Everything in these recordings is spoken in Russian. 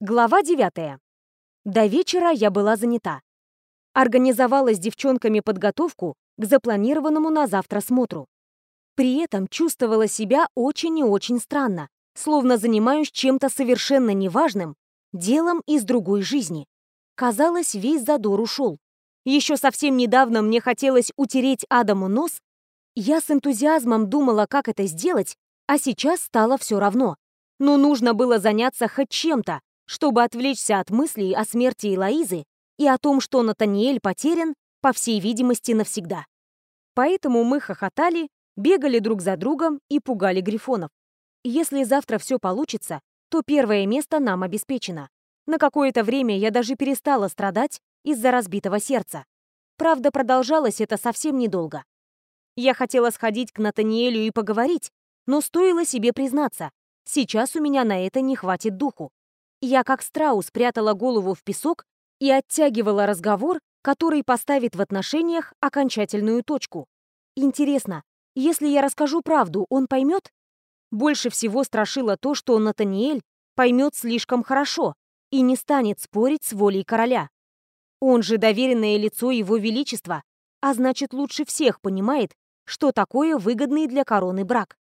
Глава 9. До вечера я была занята. Организовала с девчонками подготовку к запланированному на завтра смотру. При этом чувствовала себя очень и очень странно, словно занимаюсь чем-то совершенно неважным, делом из другой жизни. Казалось, весь задор ушел. Еще совсем недавно мне хотелось утереть Адаму нос. Я с энтузиазмом думала, как это сделать, а сейчас стало все равно. Но нужно было заняться хоть чем-то, чтобы отвлечься от мыслей о смерти Элоизы и о том, что Натаниэль потерян, по всей видимости, навсегда. Поэтому мы хохотали, бегали друг за другом и пугали грифонов. Если завтра все получится, то первое место нам обеспечено. На какое-то время я даже перестала страдать из-за разбитого сердца. Правда, продолжалось это совсем недолго. Я хотела сходить к Натаниэлю и поговорить, но стоило себе признаться, сейчас у меня на это не хватит духу. Я как страус прятала голову в песок и оттягивала разговор, который поставит в отношениях окончательную точку. Интересно, если я расскажу правду, он поймет? Больше всего страшило то, что Натаниэль поймет слишком хорошо и не станет спорить с волей короля. Он же доверенное лицо его величества, а значит лучше всех понимает, что такое выгодный для короны брак.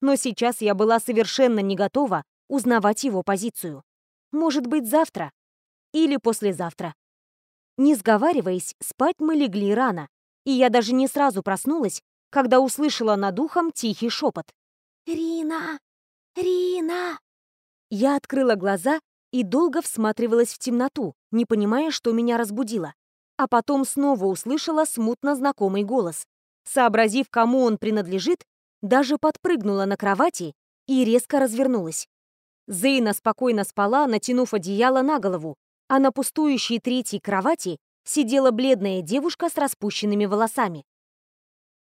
Но сейчас я была совершенно не готова узнавать его позицию. Может быть, завтра или послезавтра. Не сговариваясь, спать мы легли рано, и я даже не сразу проснулась, когда услышала над ухом тихий шепот. «Рина! Рина!» Я открыла глаза и долго всматривалась в темноту, не понимая, что меня разбудило. А потом снова услышала смутно знакомый голос. Сообразив, кому он принадлежит, даже подпрыгнула на кровати и резко развернулась. Зейна спокойно спала, натянув одеяло на голову, а на пустующей третьей кровати сидела бледная девушка с распущенными волосами.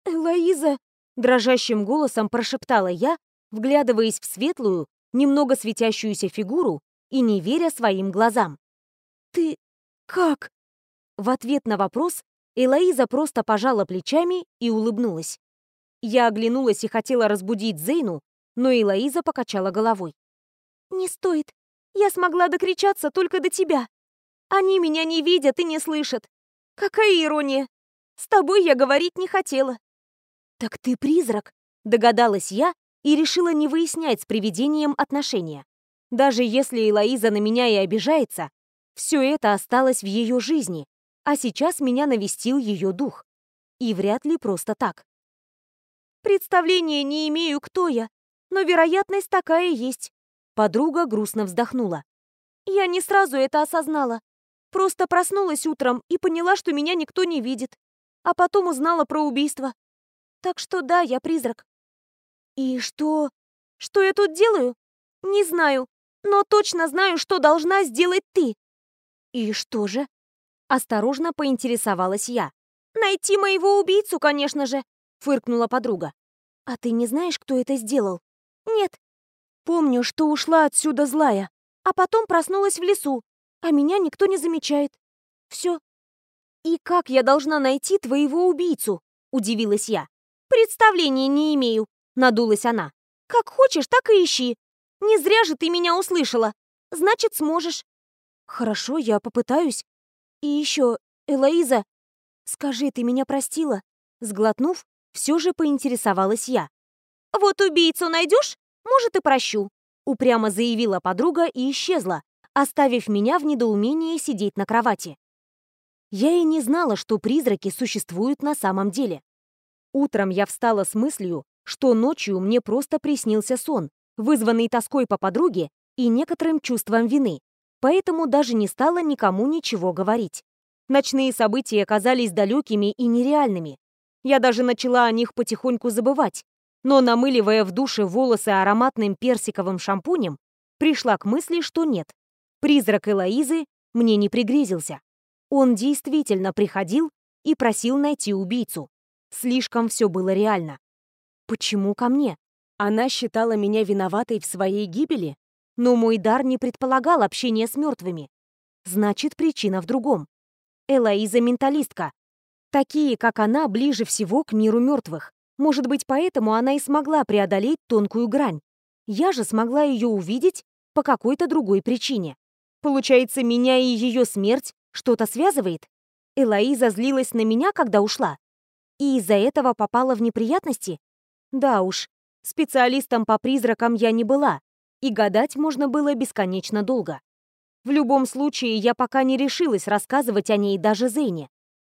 «Элоиза!» — дрожащим голосом прошептала я, вглядываясь в светлую, немного светящуюся фигуру и не веря своим глазам. «Ты как?» В ответ на вопрос Элоиза просто пожала плечами и улыбнулась. Я оглянулась и хотела разбудить Зейну, но Элоиза покачала головой. «Не стоит. Я смогла докричаться только до тебя. Они меня не видят и не слышат. Какая ирония! С тобой я говорить не хотела». «Так ты призрак», — догадалась я и решила не выяснять с привидением отношения. Даже если Элоиза на меня и обижается, все это осталось в ее жизни, а сейчас меня навестил ее дух. И вряд ли просто так. Представления не имею, кто я, но вероятность такая есть. Подруга грустно вздохнула. Я не сразу это осознала. Просто проснулась утром и поняла, что меня никто не видит. А потом узнала про убийство. Так что да, я призрак. И что... Что я тут делаю? Не знаю, но точно знаю, что должна сделать ты. И что же? Осторожно поинтересовалась я. Найти моего убийцу, конечно же, фыркнула подруга. А ты не знаешь, кто это сделал? Нет, Помню, что ушла отсюда злая, а потом проснулась в лесу, а меня никто не замечает. Все. И как я должна найти твоего убийцу? Удивилась я. Представления не имею, надулась она. Как хочешь, так и ищи. Не зря же ты меня услышала. Значит, сможешь. Хорошо, я попытаюсь. И еще, Элоиза, скажи, ты меня простила? Сглотнув, все же поинтересовалась я. Вот убийцу найдешь, может, и прощу», — упрямо заявила подруга и исчезла, оставив меня в недоумении сидеть на кровати. Я и не знала, что призраки существуют на самом деле. Утром я встала с мыслью, что ночью мне просто приснился сон, вызванный тоской по подруге и некоторым чувством вины, поэтому даже не стала никому ничего говорить. Ночные события оказались далекими и нереальными. Я даже начала о них потихоньку забывать, но, намыливая в душе волосы ароматным персиковым шампунем, пришла к мысли, что нет. Призрак Элоизы мне не пригрезился. Он действительно приходил и просил найти убийцу. Слишком все было реально. Почему ко мне? Она считала меня виноватой в своей гибели, но мой дар не предполагал общения с мертвыми. Значит, причина в другом. Элоиза — менталистка. Такие, как она, ближе всего к миру мертвых. Может быть, поэтому она и смогла преодолеть тонкую грань. Я же смогла ее увидеть по какой-то другой причине. Получается, меня и ее смерть что-то связывает? Элоиза злилась на меня, когда ушла. И из-за этого попала в неприятности? Да уж, специалистом по призракам я не была, и гадать можно было бесконечно долго. В любом случае, я пока не решилась рассказывать о ней даже Зене.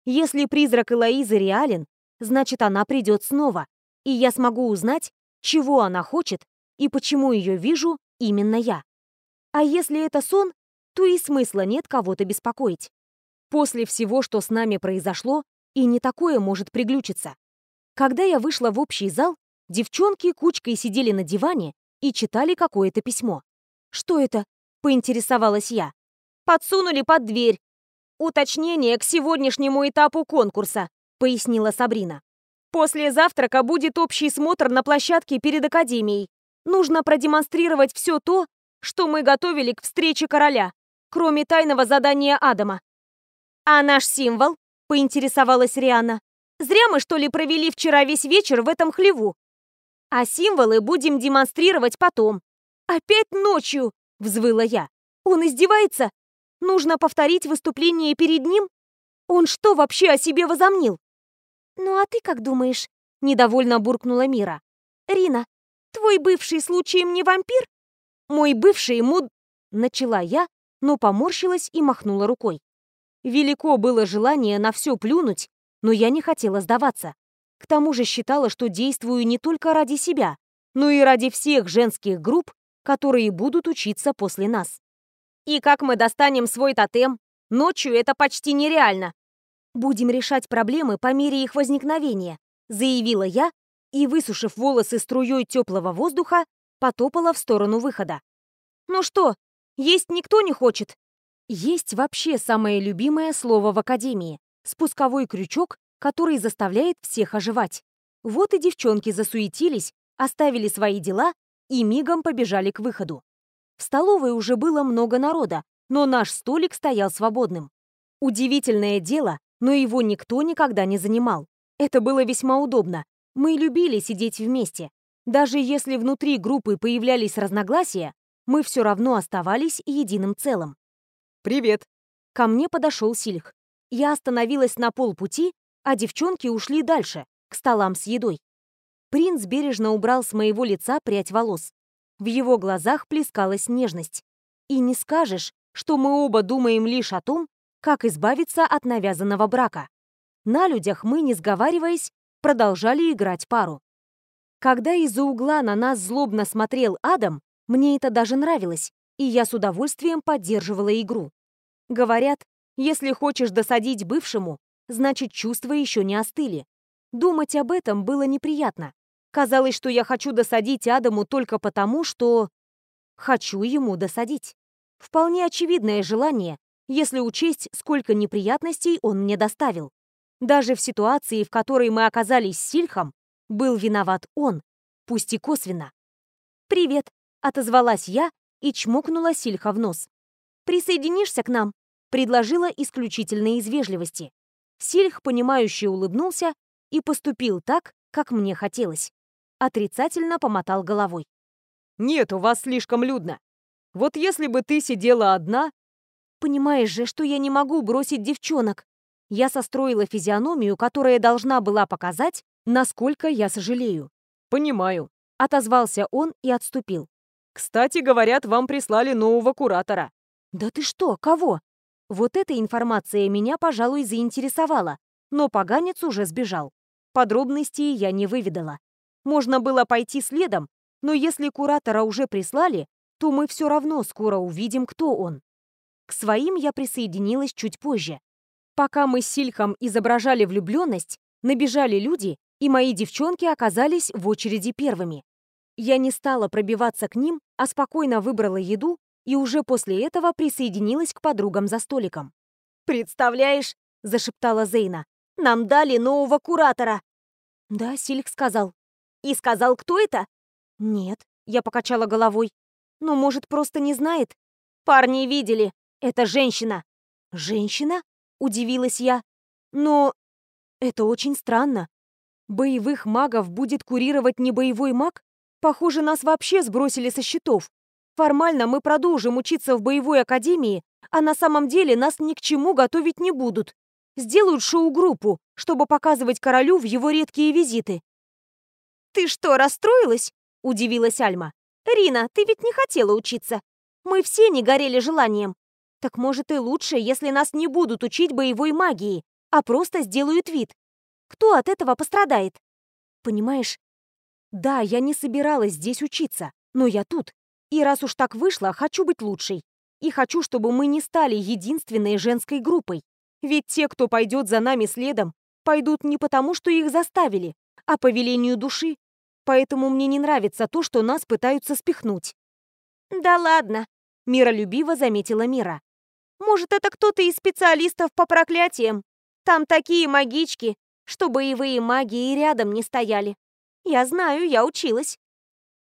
Если призрак Элоизы реален, значит, она придет снова, и я смогу узнать, чего она хочет и почему ее вижу именно я. А если это сон, то и смысла нет кого-то беспокоить. После всего, что с нами произошло, и не такое может приглючиться. Когда я вышла в общий зал, девчонки кучкой сидели на диване и читали какое-то письмо. «Что это?» — поинтересовалась я. «Подсунули под дверь. Уточнение к сегодняшнему этапу конкурса», — пояснила Сабрина. «После завтрака будет общий смотр на площадке перед Академией. Нужно продемонстрировать все то, что мы готовили к встрече короля, кроме тайного задания Адама. «А наш символ?» — поинтересовалась Риана. «Зря мы, что ли, провели вчера весь вечер в этом хлеву? А символы будем демонстрировать потом. Опять ночью!» — взвыла я. «Он издевается? Нужно повторить выступление перед ним? Он что вообще о себе возомнил?» «Ну а ты как думаешь?» — недовольно буркнула Мира. «Рина, твой бывший случаем не вампир?» «Мой бывший муд...» — начала я, но поморщилась и махнула рукой. Велико было желание на все плюнуть, но я не хотела сдаваться. К тому же считала, что действую не только ради себя, но и ради всех женских групп, которые будут учиться после нас. И как мы достанем свой тотем? Ночью это почти нереально. Будем решать проблемы по мере их возникновения, заявила я и, высушив волосы струей теплого воздуха, потопала в сторону выхода. Ну что, есть никто не хочет? Есть вообще самое любимое слово в академии — спусковой крючок, который заставляет всех оживать. Вот и девчонки засуетились, оставили свои дела и мигом побежали к выходу. В столовой уже было много народа, но наш столик стоял свободным. Удивительное дело, но его никто никогда не занимал. Это было весьма удобно. Мы любили сидеть вместе. Даже если внутри группы появлялись разногласия, мы все равно оставались единым целым. «Привет!» Ко мне подошел Сильх. Я остановилась на полпути, а девчонки ушли дальше, к столам с едой. Принц бережно убрал с моего лица прядь волос. В его глазах плескалась нежность. И не скажешь, что мы оба думаем лишь о том, как избавиться от навязанного брака. На людях мы, не сговариваясь, продолжали играть пару. Когда из-за угла на нас злобно смотрел Адам, мне это даже нравилось и я с удовольствием поддерживала игру. Говорят, если хочешь досадить бывшему, значит, чувства еще не остыли. Думать об этом было неприятно. Казалось, что я хочу досадить Адаму только потому, что... Хочу ему досадить. Вполне очевидное желание, если учесть, сколько неприятностей он мне доставил. Даже в ситуации, в которой мы оказались с Сильхом, был виноват он, пусть и косвенно. «Привет», — отозвалась я и чмокнула Сильха в нос. «Присоединишься к нам?» — предложила исключительно из вежливости. Сильх, понимающе улыбнулся и поступил так, как мне хотелось. Отрицательно помотал головой. «Нет, у вас слишком людно. Вот если бы ты сидела одна...» «Понимаешь же, что я не могу бросить девчонок». Я состроила физиономию, которая должна была показать, насколько я сожалею. «Понимаю», — отозвался он и отступил. Кстати, говорят, вам прислали нового куратора. Да ты что, кого? Вот эта информация меня, пожалуй, заинтересовала, но поганец уже сбежал. Подробностей я не выведала. Можно было пойти следом, но если куратора уже прислали, то мы все равно скоро увидим, кто он. К своим я присоединилась чуть позже. Пока мы с Сильком изображали влюбленность, набежали люди, и мои девчонки оказались в очереди первыми. Я не стала пробиваться к ним, а спокойно выбрала еду и уже после этого присоединилась к подругам за столиком. «Представляешь?» — зашептала Зейна. «Нам дали нового куратора!» «Да, Сильк сказал». «И сказал, кто это?» «Нет», — я покачала головой. «Ну, может, просто не знает?» «Парни видели. Это женщина». «Женщина?» — удивилась я. «Но это очень странно. Боевых магов будет курировать не боевой маг? Похоже, нас вообще сбросили со счетов. Формально мы продолжим учиться в боевой академии, а на самом деле нас ни к чему готовить не будут. Сделают шоу-группу, чтобы показывать королю в его редкие визиты. «Ты что, расстроилась?» – удивилась Альма. «Рина, ты ведь не хотела учиться. Мы все не горели желанием. Так может и лучше, если нас не будут учить боевой магии, а просто сделают вид. Кто от этого пострадает? Понимаешь? Да, я не собиралась здесь учиться, но я тут. И раз уж так вышло, хочу быть лучшей. И хочу, чтобы мы не стали единственной женской группой. Ведь те, кто пойдет за нами следом, пойдут не потому, что их заставили, а по велению души. Поэтому мне не нравится то, что нас пытаются спихнуть. «Да ладно», — миролюбиво заметила Мира. «Может, это кто-то из специалистов по проклятиям? Там такие магички, что боевые маги и рядом не стояли. Я знаю, я училась».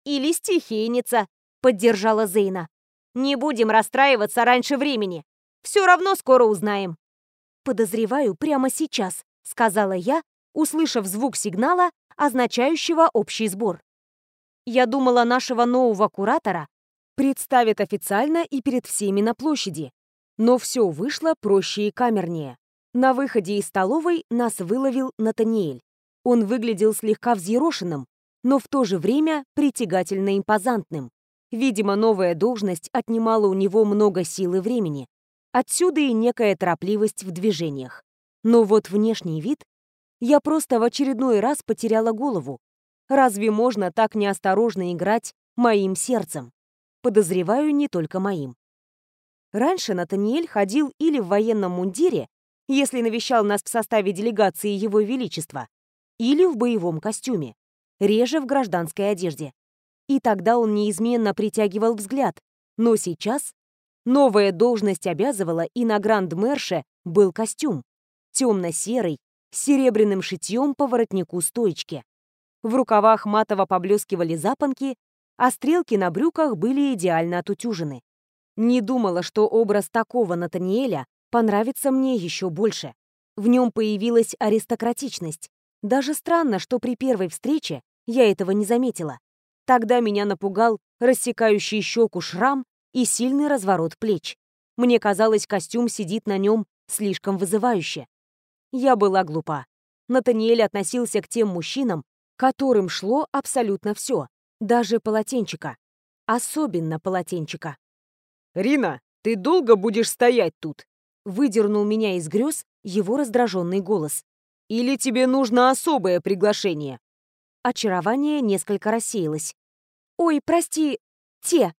«Или стихийница», — поддержала Зейна. «Не будем расстраиваться раньше времени. Все равно скоро узнаем». «Подозреваю прямо сейчас», — сказала я, услышав звук сигнала, означающего общий сбор. Я думала, нашего нового куратора представят официально и перед всеми на площади. Но все вышло проще и камернее. На выходе из столовой нас выловил Натаниэль. Он выглядел слегка взъерошенным, но в то же время притягательно импозантным. Видимо, новая должность отнимала у него много сил и времени. Отсюда и некая торопливость в движениях. Но вот внешний вид... Я просто в очередной раз потеряла голову. Разве можно так неосторожно играть моим сердцем? Подозреваю, не только моим. Раньше Натаниэль ходил или в военном мундире, если навещал нас в составе делегации Его Величества, или в боевом костюме, реже в гражданской одежде. И тогда он неизменно притягивал взгляд, но сейчас новая должность обязывала, и на гранд-мерше был костюм, темно-серый, с серебряным шитьем по воротнику стоечки. В рукавах матово поблескивали запонки, а стрелки на брюках были идеально отутюжены. Не думала, что образ такого Натаниэля понравится мне еще больше. В нем появилась аристократичность. Даже странно, что при первой встрече я этого не заметила. Тогда меня напугал рассекающий щеку шрам и сильный разворот плеч. Мне казалось, костюм сидит на нем слишком вызывающе. Я была глупа. Натаниэль относился к тем мужчинам, которым шло абсолютно все, даже полотенчика. Особенно полотенчика. «Рина, ты долго будешь стоять тут?» Выдернул меня из грез его раздраженный голос. «Или тебе нужно особое приглашение?» Очарование несколько рассеялось. «Ой, прости, те!»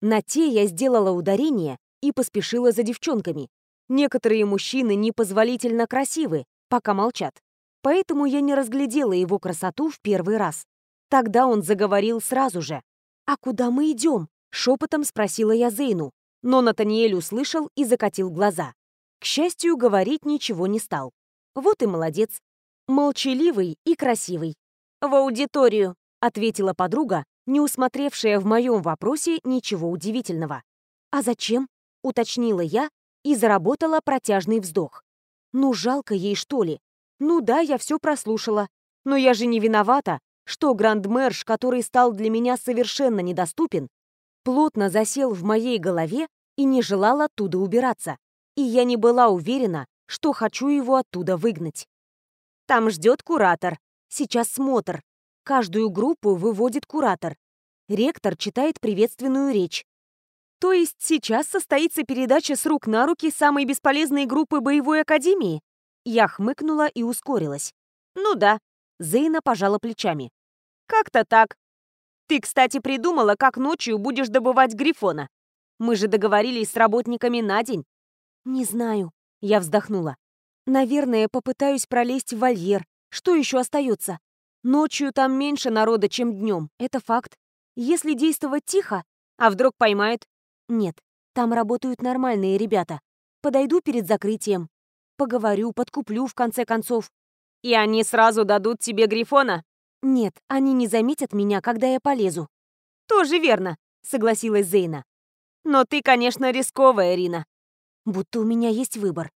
На «те» я сделала ударение и поспешила за девчонками. Некоторые мужчины непозволительно красивы, пока молчат. Поэтому я не разглядела его красоту в первый раз. Тогда он заговорил сразу же. «А куда мы идем?» — шепотом спросила я Зейну. Но Натаниэль услышал и закатил глаза. К счастью, говорить ничего не стал. Вот и молодец. Молчаливый и красивый. «В аудиторию», — ответила подруга, не усмотревшая в моем вопросе ничего удивительного. «А зачем?» — уточнила я и заработала протяжный вздох. «Ну, жалко ей, что ли? Ну да, я все прослушала. Но я же не виновата, что Грандмерш, который стал для меня совершенно недоступен, плотно засел в моей голове и не желал оттуда убираться. И я не была уверена, что хочу его оттуда выгнать. Там ждет куратор. Сейчас смотр. Каждую группу выводит куратор. Ректор читает приветственную речь. То есть сейчас состоится передача с рук на руки самой бесполезной группы боевой академии? Я хмыкнула и ускорилась. Ну да. Зейна пожала плечами. Как-то так. Ты, кстати, придумала, как ночью будешь добывать Грифона. Мы же договорились с работниками на день. Не знаю. Я вздохнула. Наверное, попытаюсь пролезть в вольер. Что еще остается? Ночью там меньше народа, чем днем. Это факт. Если действовать тихо, а вдруг поймают? Нет, там работают нормальные ребята. Подойду перед закрытием. Поговорю, подкуплю, в конце концов. И они сразу дадут тебе Грифона? Нет, они не заметят меня, когда я полезу. Тоже верно, согласилась Зейна. Но ты, конечно, рисковая, Рина. Будто у меня есть выбор.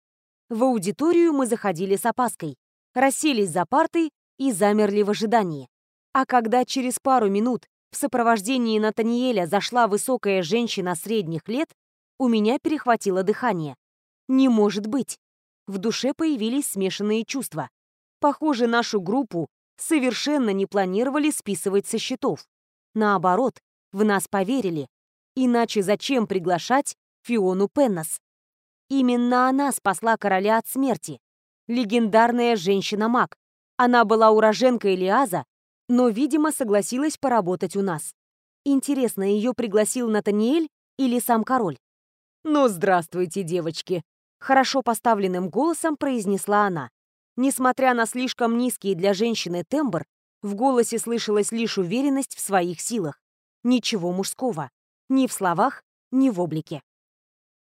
В аудиторию мы заходили с опаской, расселись за партой и замерли в ожидании. А когда через пару минут в сопровождении Натаниэля зашла высокая женщина средних лет, у меня перехватило дыхание. Не может быть. В душе появились смешанные чувства. Похоже, нашу группу совершенно не планировали списывать со счетов. Наоборот, в нас поверили. Иначе зачем приглашать Фиону Пеннос? Именно она спасла короля от смерти. Легендарная женщина-маг. Она была уроженкой Элиаза, но, видимо, согласилась поработать у нас. Интересно, ее пригласил Натаниэль или сам король? «Ну, здравствуйте, девочки!» Хорошо поставленным голосом произнесла она. Несмотря на слишком низкий для женщины тембр, в голосе слышалась лишь уверенность в своих силах. Ничего мужского. Ни в словах, ни в облике.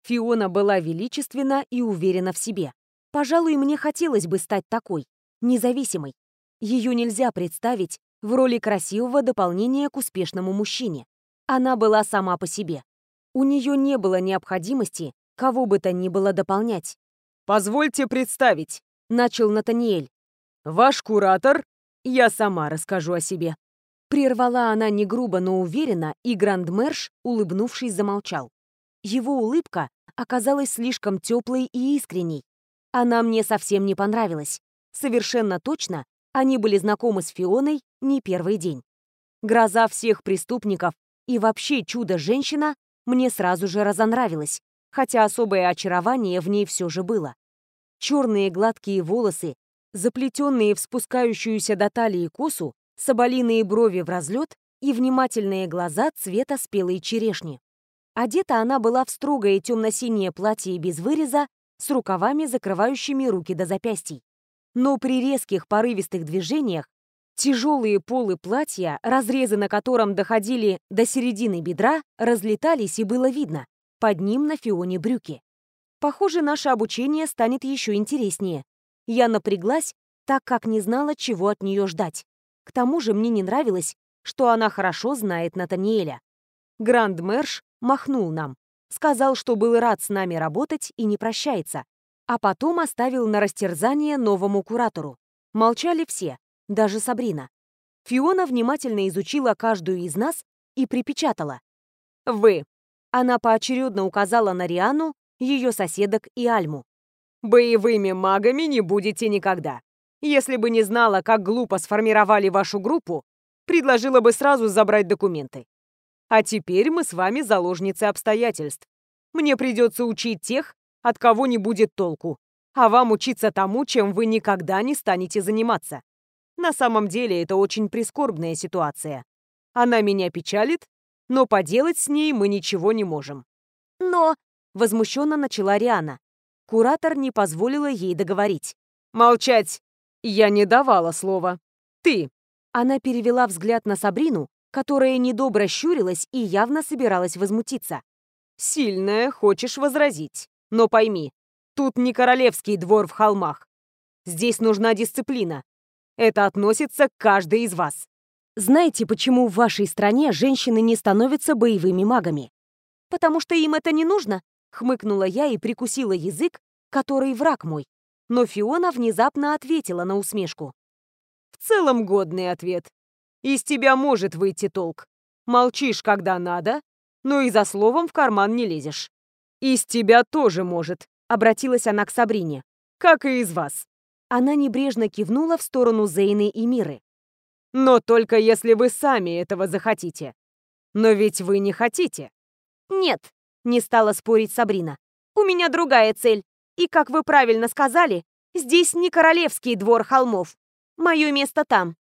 Фиона была величественна и уверена в себе. Пожалуй, мне хотелось бы стать такой, независимой. Ее нельзя представить в роли красивого дополнения к успешному мужчине. Она была сама по себе. У нее не было необходимости кого бы то ни было дополнять. «Позвольте представить», — начал Натаниэль. «Ваш куратор, я сама расскажу о себе». Прервала она не грубо, но уверенно, и Грандмерш, улыбнувшись, замолчал. Его улыбка оказалась слишком теплой и искренней. Она мне совсем не понравилась. Совершенно точно, они были знакомы с Фионой не первый день. Гроза всех преступников и вообще чудо-женщина мне сразу же разонравилась, хотя особое очарование в ней все же было. Черные гладкие волосы, заплетенные в спускающуюся до талии косу, соболиные брови в разлет и внимательные глаза цвета спелой черешни. Одета она была в строгое темно-синее платье без выреза с рукавами, закрывающими руки до запястий. Но при резких порывистых движениях тяжелые полы платья, разрезы на котором доходили до середины бедра, разлетались и было видно. Под ним на Фионе брюки. Похоже, наше обучение станет еще интереснее. Я напряглась, так как не знала, чего от нее ждать. К тому же мне не нравилось, что она хорошо знает Натаниэля. Гранд-Мэрш махнул нам, сказал, что был рад с нами работать и не прощается, а потом оставил на растерзание новому куратору. Молчали все, даже Сабрина. Фиона внимательно изучила каждую из нас и припечатала. «Вы». Она поочередно указала на Риану, ее соседок и Альму. «Боевыми магами не будете никогда. Если бы не знала, как глупо сформировали вашу группу, предложила бы сразу забрать документы. А теперь мы с вами заложницы обстоятельств. Мне придется учить тех, от кого не будет толку, а вам учиться тому, чем вы никогда не станете заниматься. На самом деле это очень прискорбная ситуация. Она меня печалит, но поделать с ней мы ничего не можем. Но, возмущенно начала Риана. Куратор не позволила ей договорить. Молчать! Я не давала слова. Ты. Она перевела взгляд на Сабрину, которая недобро щурилась и явно собиралась возмутиться. Сильная, хочешь возразить. Но пойми, тут не королевский двор в холмах. Здесь нужна дисциплина. Это относится к каждой из вас. Знаете, почему в вашей стране женщины не становятся боевыми магами? Потому что им это не нужно, хмыкнула я и прикусила язык, который враг мой. Но Фиона внезапно ответила на усмешку. В целом годный ответ. Из тебя может выйти толк. Молчишь, когда надо, но и за словом в карман не лезешь. «Из тебя тоже может», — обратилась она к Сабрине. «Как и из вас». Она небрежно кивнула в сторону Зейны и Миры. «Но только если вы сами этого захотите. Но ведь вы не хотите». «Нет», — не стала спорить Сабрина. «У меня другая цель. И, как вы правильно сказали, здесь не королевский двор холмов. Мое место там».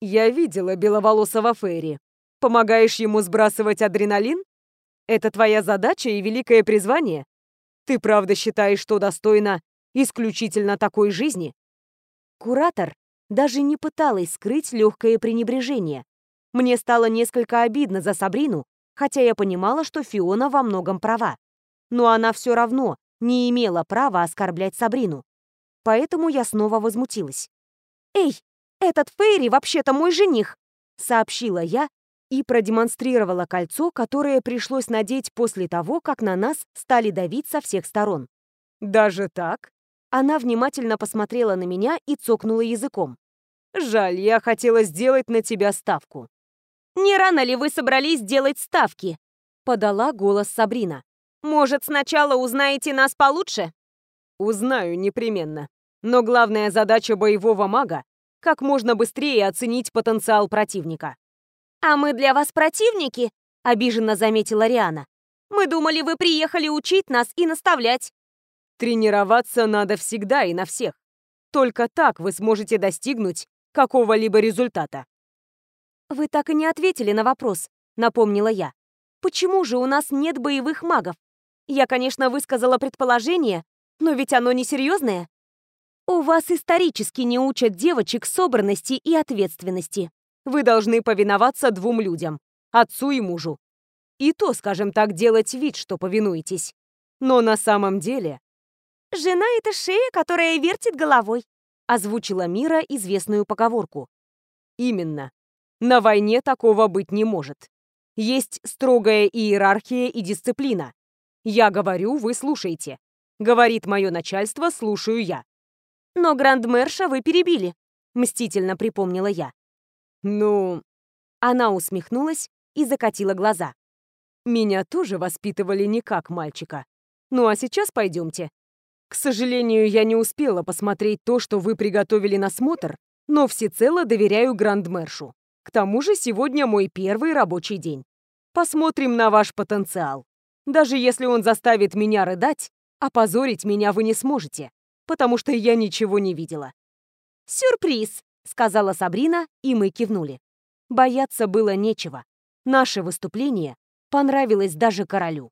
«Я видела беловолосого Ферри. Помогаешь ему сбрасывать адреналин?» Это твоя задача и великое призвание? Ты правда считаешь, что достойна исключительно такой жизни?» Куратор даже не пыталась скрыть легкое пренебрежение. Мне стало несколько обидно за Сабрину, хотя я понимала, что Фиона во многом права. Но она все равно не имела права оскорблять Сабрину. Поэтому я снова возмутилась. «Эй, этот Фейри вообще-то мой жених!» — сообщила я, и продемонстрировала кольцо, которое пришлось надеть после того, как на нас стали давить со всех сторон. «Даже так?» Она внимательно посмотрела на меня и цокнула языком. «Жаль, я хотела сделать на тебя ставку». Не рано ли вы собрались делать ставки?» — подала голос Сабрина. «Может, сначала узнаете нас получше?» «Узнаю непременно. Но главная задача боевого мага — как можно быстрее оценить потенциал противника». «А мы для вас противники?» — обиженно заметила Риана. «Мы думали, вы приехали учить нас и наставлять». «Тренироваться надо всегда и на всех. Только так вы сможете достигнуть какого-либо результата». «Вы так и не ответили на вопрос», — напомнила я. «Почему же у нас нет боевых магов? Я, конечно, высказала предположение, но ведь оно несерьезное. У вас исторически не учат девочек собранности и ответственности. Вы должны повиноваться двум людям — отцу и мужу. И то, скажем так, делать вид, что повинуетесь. Но на самом деле... «Жена — это шея, которая вертит головой», — озвучила Мира известную поговорку. «Именно. На войне такого быть не может. Есть строгая иерархия и дисциплина. Я говорю, вы слушаете. Говорит мое начальство, слушаю я. Но грандмерша вы перебили, мстительно припомнила я. Ну... Она усмехнулась и закатила глаза. Меня тоже воспитывали не как мальчика. Ну а сейчас пойдемте. К сожалению, я не успела посмотреть то, что вы приготовили на смотр, но всецело доверяю грандмершу. К тому же сегодня мой первый рабочий день. Посмотрим на ваш потенциал. Даже если он заставит меня рыдать, опозорить меня вы не сможете, потому что я ничего не видела. «Сюрприз!» — сказала Сабрина, и мы кивнули. Бояться было нечего. Наше выступление понравилось даже королю.